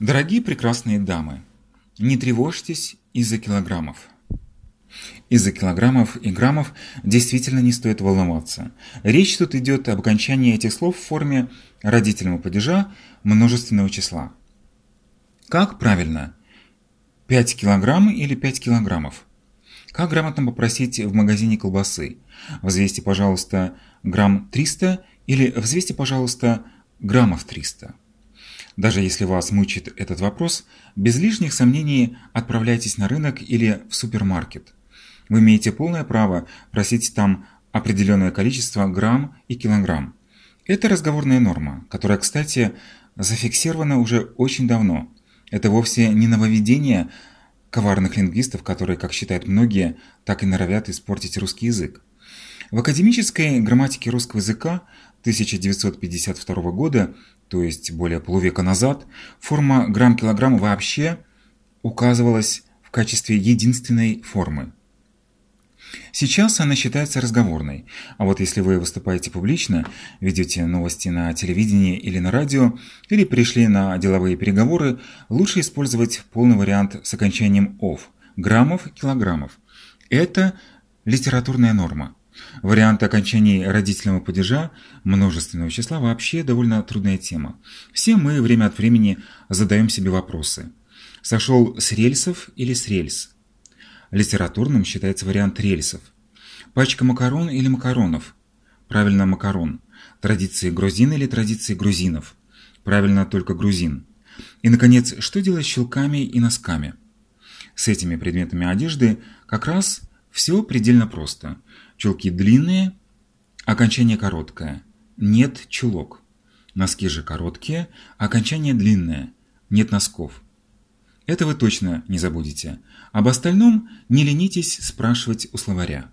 Дорогие прекрасные дамы, не тревожьтесь из-за килограммов. Из-за килограммов и граммов действительно не стоит волноваться. Речь тут идет об окончании этих слов в форме родительного падежа множественного числа. Как правильно? 5 килограмм или 5 килограммов? Как грамотно попросить в магазине колбасы? Взвесьте, пожалуйста, грамм 300 или взвесьте, пожалуйста, граммов 300. Даже если вас мучит этот вопрос, без лишних сомнений отправляйтесь на рынок или в супермаркет. Вы имеете полное право просить там определенное количество грамм и килограмм. Это разговорная норма, которая, кстати, зафиксирована уже очень давно. Это вовсе не нововведение коварных лингвистов, которые, как считают многие, так и норовят испортить русский язык. В академической грамматике русского языка 1952 года то есть более полувека назад, форма грамм-килограмм вообще указывалась в качестве единственной формы. Сейчас она считается разговорной, а вот если вы выступаете публично, ведете новости на телевидении или на радио, или пришли на деловые переговоры, лучше использовать полный вариант с окончанием «ов» – граммов, килограммов. Это литературная норма. Вариант окончаний родительного падежа множественного числа вообще довольно трудная тема. Все мы время от времени задаем себе вопросы. Сошел с рельсов или с рельс? Литературным считается вариант рельсов. Пачка макарон или макаронов? Правильно, макарон. Традиции грузин или традиции грузинов? Правильно, только грузин. И, наконец, что делать с щелками и носками? С этими предметами одежды как раз все предельно просто. Чулки длинные, окончание короткое. Нет чулок. Носки же короткие, окончание длинное. Нет носков. Это вы точно не забудете. Об остальном не ленитесь спрашивать у словаря.